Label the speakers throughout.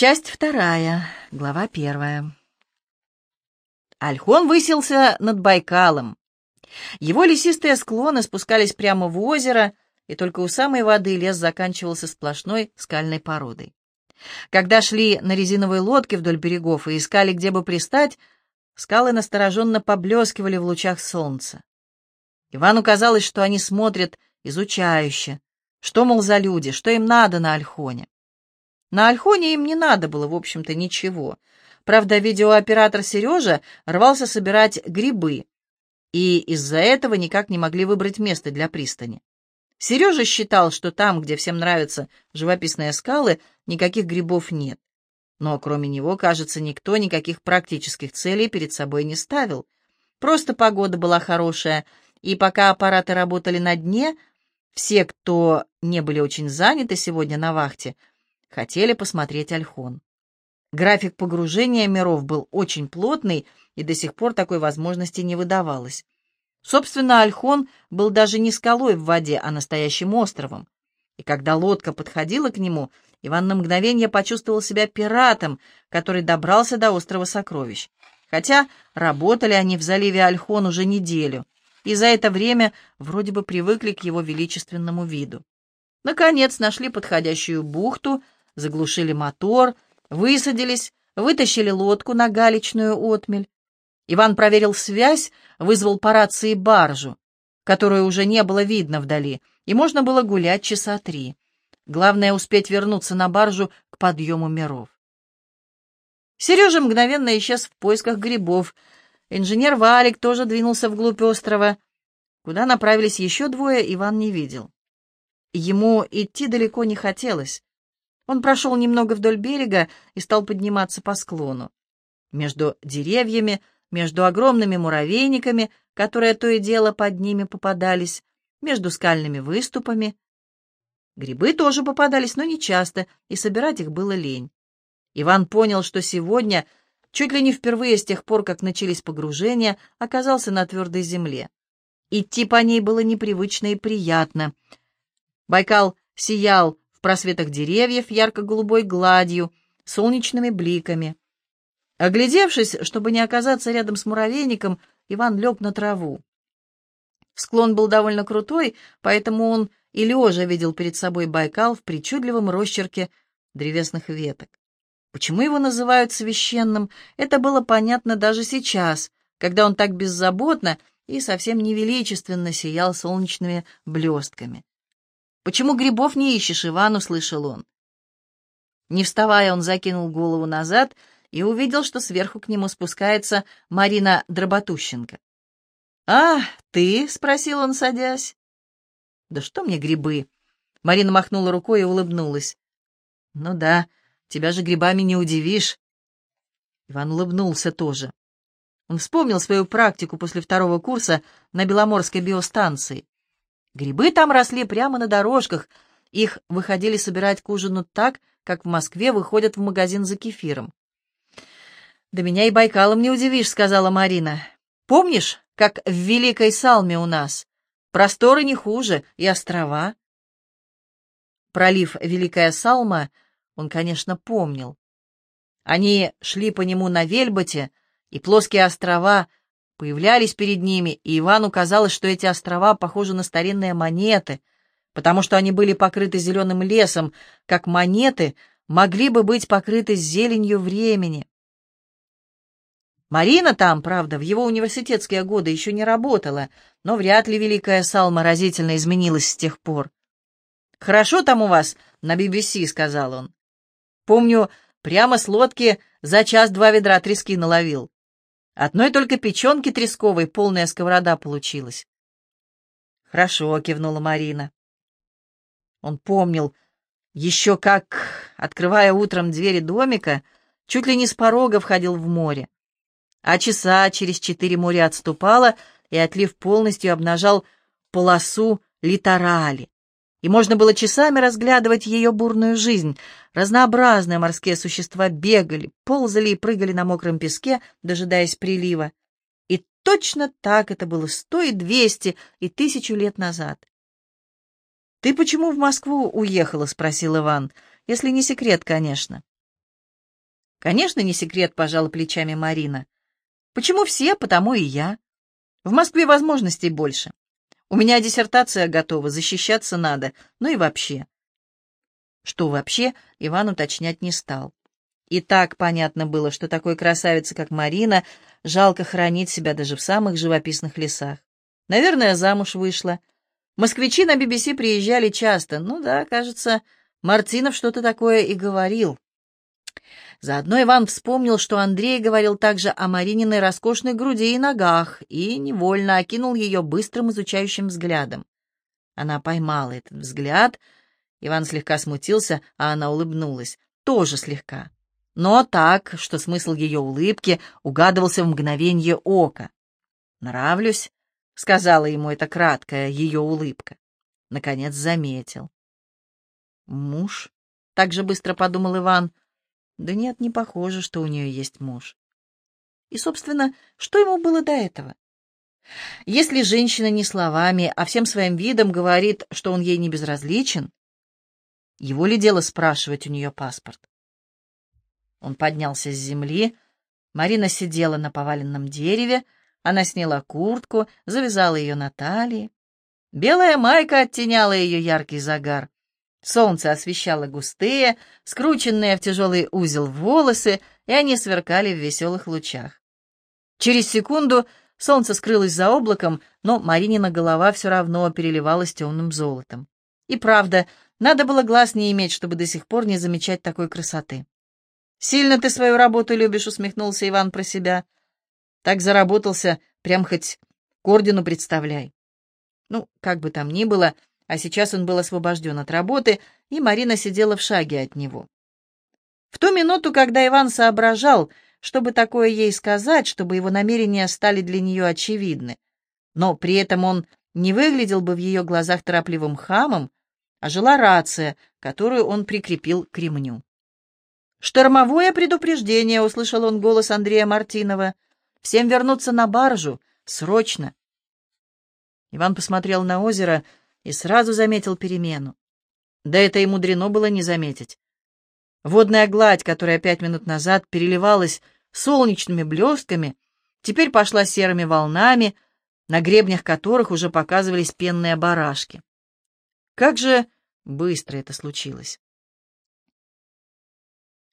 Speaker 1: Часть вторая, глава первая. Альхон высился над Байкалом. Его лесистые склоны спускались прямо в озеро, и только у самой воды лес заканчивался сплошной скальной породой. Когда шли на резиновой лодке вдоль берегов и искали, где бы пристать, скалы настороженно поблескивали в лучах солнца. Ивану казалось, что они смотрят изучающе, что, мол, за люди, что им надо на Альхоне. На Альхоне им не надо было, в общем-то, ничего. Правда, видеооператор Сережа рвался собирать грибы, и из-за этого никак не могли выбрать место для пристани. Сережа считал, что там, где всем нравятся живописные скалы, никаких грибов нет. Но кроме него, кажется, никто никаких практических целей перед собой не ставил. Просто погода была хорошая, и пока аппараты работали на дне, все, кто не были очень заняты сегодня на вахте, хотели посмотреть Альхон. График погружения миров был очень плотный, и до сих пор такой возможности не выдавалось. Собственно, Альхон был даже не скалой в воде, а настоящим островом. И когда лодка подходила к нему, Иван на мгновение почувствовал себя пиратом, который добрался до острова Сокровищ. Хотя работали они в заливе Альхон уже неделю, и за это время вроде бы привыкли к его величественному виду. Наконец нашли подходящую бухту — заглушили мотор, высадились, вытащили лодку на галечную отмель. Иван проверил связь, вызвал по рации баржу, которую уже не было видно вдали, и можно было гулять часа три. Главное — успеть вернуться на баржу к подъему миров. Сережа мгновенно исчез в поисках грибов. Инженер Валик тоже двинулся вглубь острова. Куда направились еще двое, Иван не видел. Ему идти далеко не хотелось. Он прошел немного вдоль берега и стал подниматься по склону. Между деревьями, между огромными муравейниками, которые то и дело под ними попадались, между скальными выступами. Грибы тоже попадались, но не часто, и собирать их было лень. Иван понял, что сегодня, чуть ли не впервые с тех пор, как начались погружения, оказался на твердой земле. Идти по ней было непривычно и приятно. Байкал сиял в просветах деревьев ярко-голубой гладью, солнечными бликами. Оглядевшись, чтобы не оказаться рядом с муравейником, Иван лег на траву. Склон был довольно крутой, поэтому он и лежа видел перед собой Байкал в причудливом росчерке древесных веток. Почему его называют священным, это было понятно даже сейчас, когда он так беззаботно и совсем невеличественно сиял солнечными блестками. «Почему грибов не ищешь, Иван?» — услышал он. Не вставая, он закинул голову назад и увидел, что сверху к нему спускается Марина Дроботущенко. «А, ты?» — спросил он, садясь. «Да что мне грибы?» Марина махнула рукой и улыбнулась. «Ну да, тебя же грибами не удивишь». Иван улыбнулся тоже. Он вспомнил свою практику после второго курса на Беломорской биостанции. Грибы там росли прямо на дорожках, их выходили собирать к ужину так, как в Москве выходят в магазин за кефиром. «Да меня и Байкалом не удивишь», — сказала Марина. «Помнишь, как в Великой Салме у нас? Просторы не хуже, и острова». Пролив Великая Салма он, конечно, помнил. Они шли по нему на Вельботе, и плоские острова появлялись перед ними, и Ивану казалось, что эти острова похожи на старинные монеты, потому что они были покрыты зеленым лесом, как монеты могли бы быть покрыты зеленью времени. Марина там, правда, в его университетские годы еще не работала, но вряд ли Великая Салма разительно изменилась с тех пор. «Хорошо там у вас на BBC», — сказал он. «Помню, прямо с лодки за час два ведра трески наловил. Одной только печенки тресковой полная сковорода получилась. «Хорошо», — кивнула Марина. Он помнил, еще как, открывая утром двери домика, чуть ли не с порога входил в море. А часа через четыре море отступало, и отлив полностью обнажал полосу литорали и можно было часами разглядывать ее бурную жизнь. Разнообразные морские существа бегали, ползали и прыгали на мокром песке, дожидаясь прилива. И точно так это было сто и двести и тысячу лет назад. «Ты почему в Москву уехала?» — спросил Иван, — «если не секрет, конечно». Конечно, не секрет, пожала плечами Марина. Почему все, потому и я. В Москве возможностей больше. У меня диссертация готова, защищаться надо, ну и вообще. Что вообще, Иван уточнять не стал. И так понятно было, что такой красавице, как Марина, жалко хранить себя даже в самых живописных лесах. Наверное, замуж вышла. Москвичи на BBC приезжали часто. Ну да, кажется, Мартинов что-то такое и говорил. Заодно Иван вспомнил, что Андрей говорил также о Марининой роскошной груди и ногах, и невольно окинул ее быстрым изучающим взглядом. Она поймала этот взгляд. Иван слегка смутился, а она улыбнулась. Тоже слегка. Но так, что смысл ее улыбки угадывался в мгновенье ока. «Нравлюсь», — сказала ему эта краткая ее улыбка. Наконец заметил. «Муж?» — так же быстро подумал Иван — да нет, не похоже, что у нее есть муж. И, собственно, что ему было до этого? Если женщина не словами, а всем своим видом говорит, что он ей не безразличен, его ли дело спрашивать у нее паспорт? Он поднялся с земли, Марина сидела на поваленном дереве, она сняла куртку, завязала ее на талии. Белая майка оттеняла ее яркий загар. Солнце освещало густые, скрученные в тяжелый узел волосы, и они сверкали в веселых лучах. Через секунду солнце скрылось за облаком, но Маринина голова все равно переливалась темным золотом. И правда, надо было глаз не иметь, чтобы до сих пор не замечать такой красоты. «Сильно ты свою работу любишь», — усмехнулся Иван про себя. «Так заработался, прям хоть к ордену представляй». Ну, как бы там ни было, — а сейчас он был освобожден от работы, и Марина сидела в шаге от него. В ту минуту, когда Иван соображал, чтобы такое ей сказать, чтобы его намерения стали для нее очевидны, но при этом он не выглядел бы в ее глазах торопливым хамом, а жила рация, которую он прикрепил к ремню. «Штормовое предупреждение!» — услышал он голос Андрея Мартинова. «Всем вернуться на баржу! Срочно!» Иван посмотрел на озеро, и сразу заметил перемену. Да это и мудрено было не заметить. Водная гладь, которая пять минут назад переливалась солнечными блестками, теперь пошла серыми волнами, на гребнях которых уже показывались пенные барашки. Как же быстро это случилось.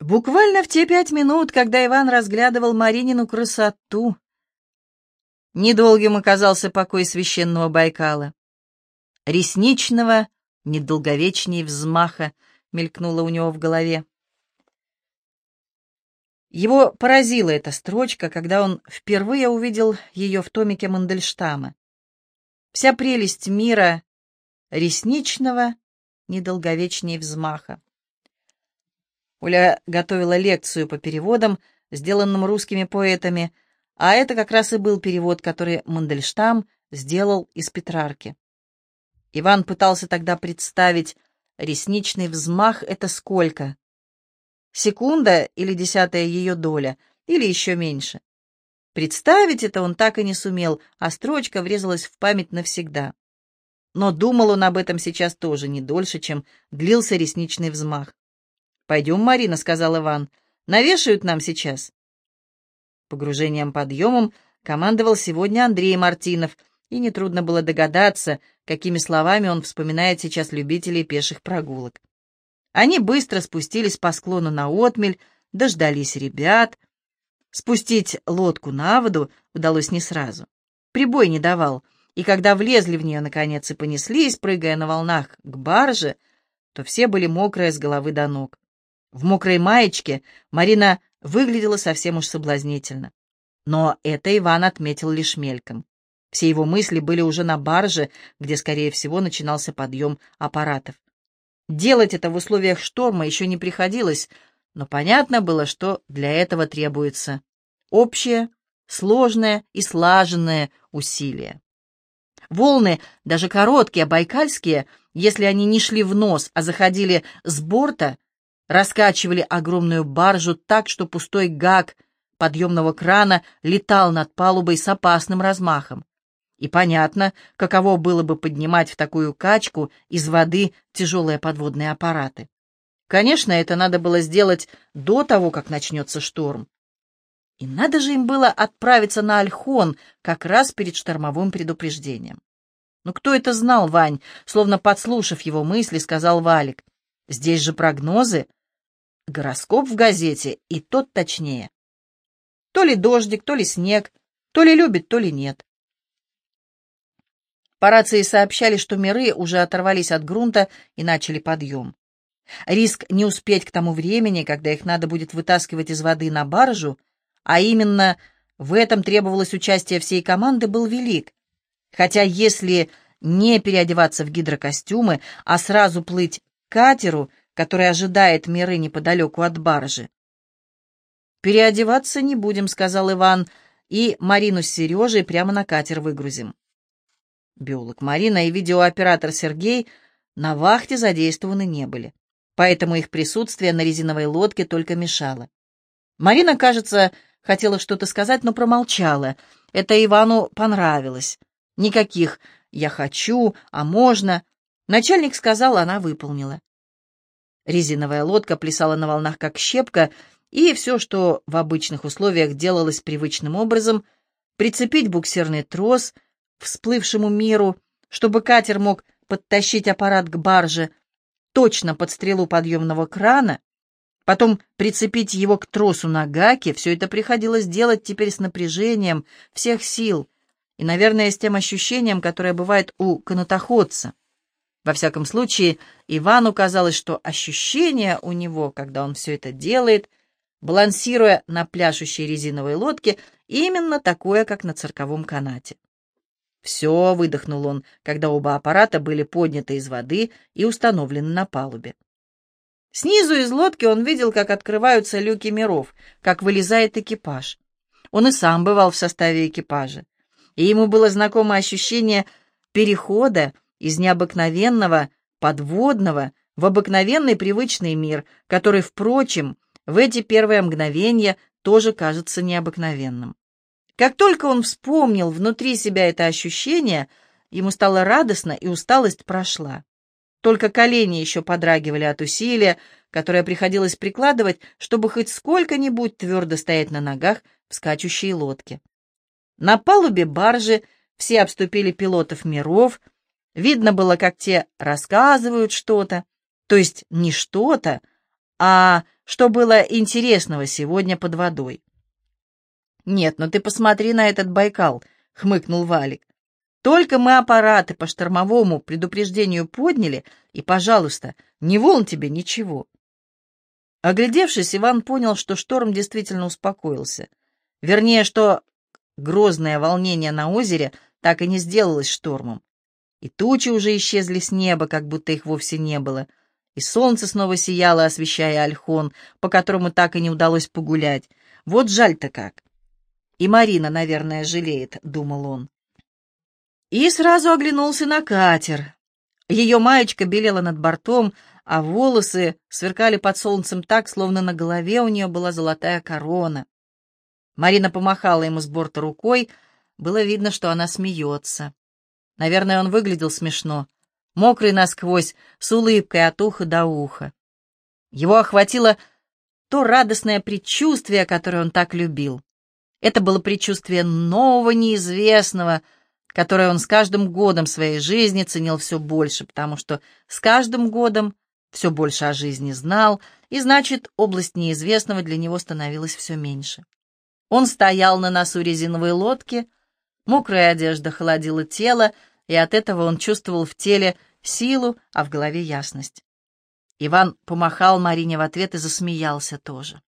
Speaker 1: Буквально в те пять минут, когда Иван разглядывал Маринину красоту, недолгим оказался покой священного Байкала ресничного, недолговечней взмаха, мелькнуло у него в голове. Его поразила эта строчка, когда он впервые увидел ее в томике Мандельштама. Вся прелесть мира ресничного, недолговечней взмаха. Оля готовила лекцию по переводам, сделанным русскими поэтами, а это как раз и был перевод, который Мандельштам сделал из Петрарки. Иван пытался тогда представить, ресничный взмах — это сколько? Секунда или десятая ее доля, или еще меньше. Представить это он так и не сумел, а строчка врезалась в память навсегда. Но думал он об этом сейчас тоже не дольше, чем длился ресничный взмах. «Пойдем, Марина», — сказал Иван, — «навешают нам сейчас». Погружением-подъемом командовал сегодня Андрей Мартинов — и нетрудно было догадаться, какими словами он вспоминает сейчас любителей пеших прогулок. Они быстро спустились по склону на отмель, дождались ребят. Спустить лодку на воду удалось не сразу. Прибой не давал, и когда влезли в нее, наконец, и понеслись, прыгая на волнах к барже, то все были мокрые с головы до ног. В мокрой маечке Марина выглядела совсем уж соблазнительно. Но это Иван отметил лишь мельком. Все его мысли были уже на барже, где, скорее всего, начинался подъем аппаратов. Делать это в условиях шторма еще не приходилось, но понятно было, что для этого требуется общее, сложное и слаженное усилие. Волны, даже короткие, байкальские, если они не шли в нос, а заходили с борта, раскачивали огромную баржу так, что пустой гак подъемного крана летал над палубой с опасным размахом. И понятно, каково было бы поднимать в такую качку из воды тяжелые подводные аппараты. Конечно, это надо было сделать до того, как начнется шторм. И надо же им было отправиться на Альхон как раз перед штормовым предупреждением. «Ну кто это знал, Вань?» Словно подслушав его мысли, сказал Валик. «Здесь же прогнозы. Гороскоп в газете, и тот точнее. То ли дождик, то ли снег, то ли любит, то ли нет». По рации сообщали, что миры уже оторвались от грунта и начали подъем. Риск не успеть к тому времени, когда их надо будет вытаскивать из воды на баржу, а именно в этом требовалось участие всей команды, был велик. Хотя если не переодеваться в гидрокостюмы, а сразу плыть к катеру, который ожидает миры неподалеку от баржи. «Переодеваться не будем», — сказал Иван, — «и Марину с Сережей прямо на катер выгрузим». Биолог Марина и видеооператор Сергей на вахте задействованы не были, поэтому их присутствие на резиновой лодке только мешало. Марина, кажется, хотела что-то сказать, но промолчала. Это Ивану понравилось. Никаких «я хочу», «а можно». Начальник сказал, она выполнила. Резиновая лодка плясала на волнах, как щепка, и все, что в обычных условиях делалось привычным образом, прицепить буксирный трос — всплывшему миру, чтобы катер мог подтащить аппарат к барже точно под стрелу подъемного крана, потом прицепить его к тросу на гаке, все это приходилось делать теперь с напряжением всех сил и, наверное, с тем ощущением, которое бывает у канатоходца. Во всяком случае, Ивану казалось, что ощущение у него, когда он все это делает, балансируя на пляшущей резиновой лодке, именно такое, как на цирковом канате. «Все», — выдохнул он, когда оба аппарата были подняты из воды и установлены на палубе. Снизу из лодки он видел, как открываются люки миров, как вылезает экипаж. Он и сам бывал в составе экипажа, и ему было знакомо ощущение перехода из необыкновенного, подводного в обыкновенный привычный мир, который, впрочем, в эти первые мгновения тоже кажется необыкновенным. Как только он вспомнил внутри себя это ощущение, ему стало радостно, и усталость прошла. Только колени еще подрагивали от усилия, которое приходилось прикладывать, чтобы хоть сколько-нибудь твердо стоять на ногах в скачущей лодке. На палубе баржи все обступили пилотов миров. Видно было, как те рассказывают что-то, то есть не что-то, а что было интересного сегодня под водой. «Нет, ну ты посмотри на этот Байкал», — хмыкнул Валик. «Только мы аппараты по штормовому предупреждению подняли, и, пожалуйста, не волн тебе ничего». Оглядевшись, Иван понял, что шторм действительно успокоился. Вернее, что грозное волнение на озере так и не сделалось штормом. И тучи уже исчезли с неба, как будто их вовсе не было. И солнце снова сияло, освещая Альхон, по которому так и не удалось погулять. Вот жаль-то как. И Марина, наверное, жалеет, — думал он. И сразу оглянулся на катер. Ее маечка белела над бортом, а волосы сверкали под солнцем так, словно на голове у нее была золотая корона. Марина помахала ему с борта рукой, было видно, что она смеется. Наверное, он выглядел смешно, мокрый насквозь, с улыбкой от уха до уха. Его охватило то радостное предчувствие, которое он так любил. Это было предчувствие нового, неизвестного, которое он с каждым годом своей жизни ценил все больше, потому что с каждым годом все больше о жизни знал, и значит, область неизвестного для него становилась все меньше. Он стоял на носу резиновой лодки, мокрая одежда холодила тело, и от этого он чувствовал в теле силу, а в голове ясность. Иван помахал Марине в ответ и засмеялся тоже.